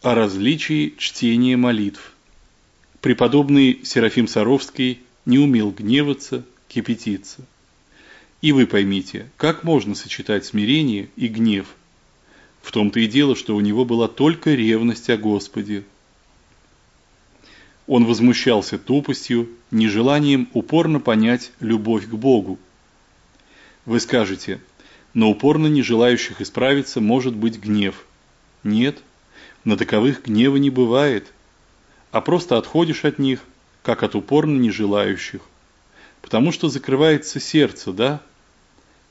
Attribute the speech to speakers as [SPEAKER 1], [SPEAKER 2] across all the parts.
[SPEAKER 1] О различии чтения молитв. Преподобный Серафим Саровский не умел гневаться, кипятиться. И вы поймите, как можно сочетать смирение и гнев? В том-то и дело, что у него была только ревность о Господе. Он возмущался тупостью, нежеланием упорно понять любовь к Богу. Вы скажете, но упорно не желающих исправиться может быть гнев. Нет, на таковых гнева не бывает, а просто отходишь от них, как от упорно не желающих. Потому что закрывается сердце, да?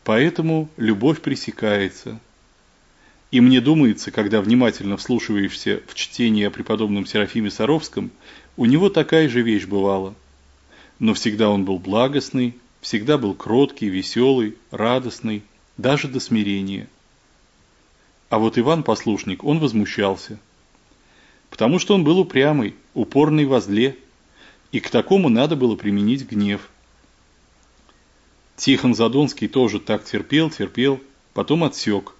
[SPEAKER 1] Поэтому любовь пресекается. И мне думается, когда внимательно вслушиваешься в чтение о преподобном Серафиме Саровском, у него такая же вещь бывала. Но всегда он был благостный, всегда был кроткий, веселый, радостный, даже до смирения. А вот Иван-послушник, он возмущался потому что он был упрямый, упорный во зле, и к такому надо было применить гнев. Тихон Задонский тоже так терпел, терпел, потом отсек.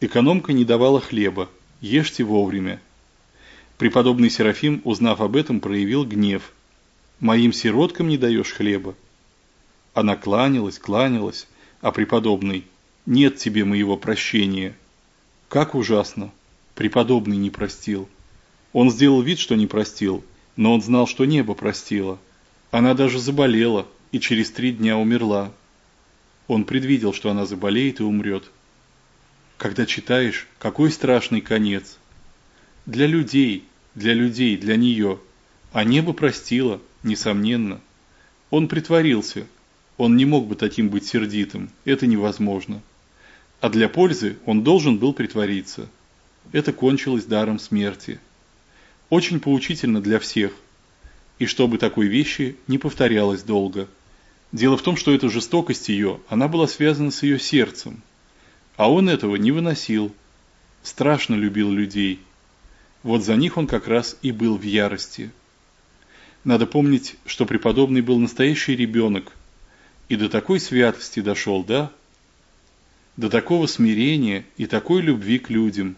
[SPEAKER 1] Экономка не давала хлеба, ешьте вовремя. Преподобный Серафим, узнав об этом, проявил гнев. «Моим сироткам не даешь хлеба». Она кланялась, кланялась, а преподобный «Нет тебе моего прощения». Как ужасно! Преподобный не простил. Он сделал вид, что не простил, но он знал, что небо простило. Она даже заболела и через три дня умерла. Он предвидел, что она заболеет и умрет. Когда читаешь, какой страшный конец. Для людей, для людей, для нее. А небо простило, несомненно. Он притворился. Он не мог бы таким быть сердитым, это невозможно. А для пользы он должен был притвориться. Это кончилось даром смерти очень поучительно для всех, и чтобы такой вещи не повторялось долго. Дело в том, что эта жестокость ее, она была связана с ее сердцем, а он этого не выносил, страшно любил людей. Вот за них он как раз и был в ярости. Надо помнить, что преподобный был настоящий ребенок, и до такой святости дошел, да? До такого смирения и такой любви к людям.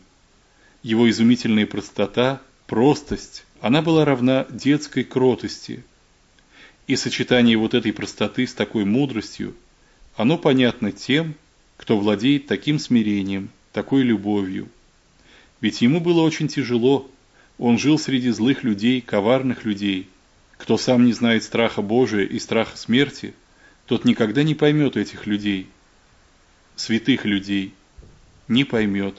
[SPEAKER 1] Его изумительная простота – простость, она была равна детской кротости. И сочетание вот этой простоты с такой мудростью, оно понятно тем, кто владеет таким смирением, такой любовью. Ведь ему было очень тяжело, он жил среди злых людей, коварных людей. Кто сам не знает страха Божия и страха смерти, тот никогда не поймет этих людей, святых людей, не поймет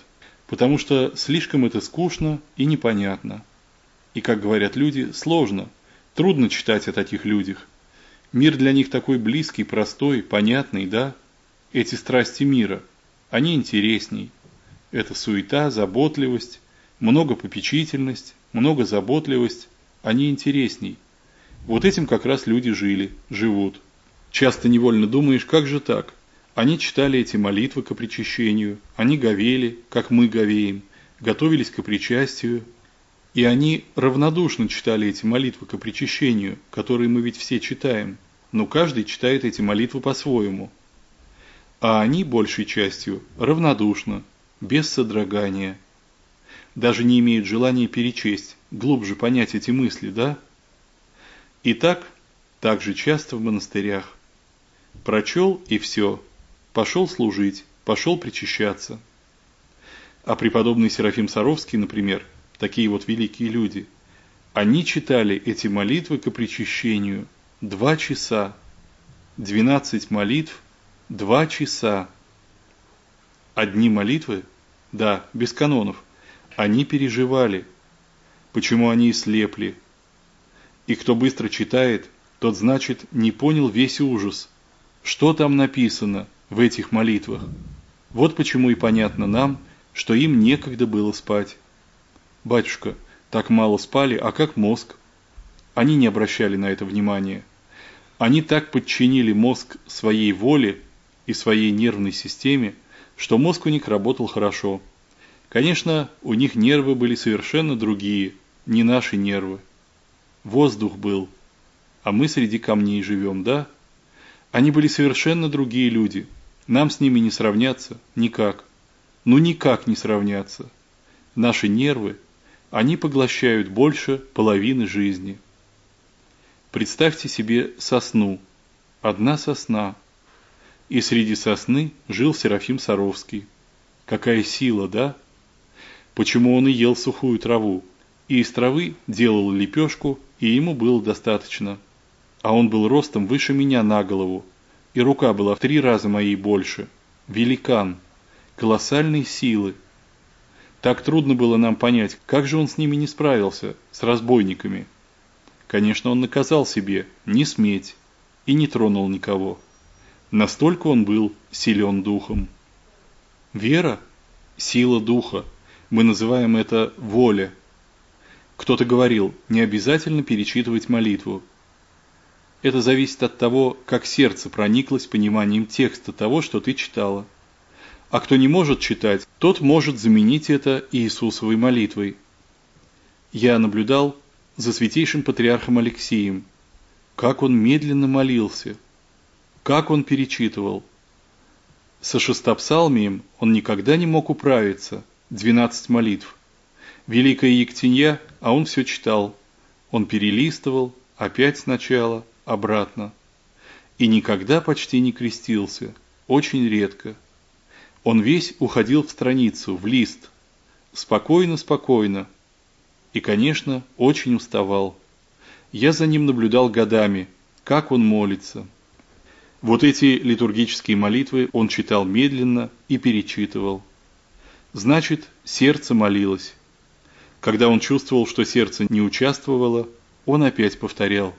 [SPEAKER 1] потому что слишком это скучно и непонятно. И, как говорят люди, сложно, трудно читать о таких людях. Мир для них такой близкий, простой, понятный, да? Эти страсти мира, они интересней. Это суета, заботливость, много попечительность, много заботливость, они интересней. Вот этим как раз люди жили, живут. Часто невольно думаешь, как же так? Они читали эти молитвы к причащению, они говели, как мы говеем, готовились к причастию, и они равнодушно читали эти молитвы к причащению, которые мы ведь все читаем, но каждый читает эти молитвы по-своему. А они, большей частью, равнодушно, без содрогания. Даже не имеют желания перечесть, глубже понять эти мысли, да? И так, так же часто в монастырях. Прочел и все, пошел служить, пошел причащаться. А преподобный Серафим Саровский, например, такие вот великие люди, они читали эти молитвы к причащению два часа, двенадцать молитв, два часа. Одни молитвы, да, без канонов, они переживали, почему они и слепли. И кто быстро читает, тот, значит, не понял весь ужас. Что там написано – в этих молитвах. Вот почему и понятно нам, что им некогда было спать. Батюшка, так мало спали, а как мозг? Они не обращали на это внимания. Они так подчинили мозг своей воле и своей нервной системе, что мозг у них работал хорошо. Конечно, у них нервы были совершенно другие, не наши нервы. Воздух был, а мы среди камней живем, да? Они были совершенно другие люди – нам с ними не сравняться никак. Ну никак не сравняться. Наши нервы, Они поглощают больше половины жизни. Представьте себе сосну. Одна сосна. И среди сосны жил Серафим Саровский. Какая сила, да? Почему он и ел сухую траву? И из травы делал лепешку, и ему было достаточно. А он был ростом выше меня на голову, и рука была в три раза моей больше. Великан. Колоссальной силы. Так трудно было нам понять, как же он с ними не справился, с разбойниками. Конечно, он наказал себе не сметь и не тронул никого. Настолько он был силен духом. Вера – сила духа. Мы называем это воля. Кто-то говорил, не обязательно перечитывать молитву. Это зависит от того, как сердце прониклось пониманием текста того, что ты читала. А кто не может читать, тот может заменить это Иисусовой молитвой. Я наблюдал за святейшим патриархом Алексием, как он медленно молился, как он перечитывал. Со шестопсалмием он никогда не мог управиться, двенадцать молитв. Великая Ектенья, а он все читал. Он перелистывал, опять сначала, обратно. И никогда почти не крестился, очень редко. Он весь уходил в страницу, в лист. Спокойно-спокойно. И, конечно, очень уставал. Я за ним наблюдал годами, как он молится. Вот эти литургические молитвы он читал медленно и перечитывал. Значит, сердце молилось. Когда он чувствовал, что сердце не участвовало, он опять повторял.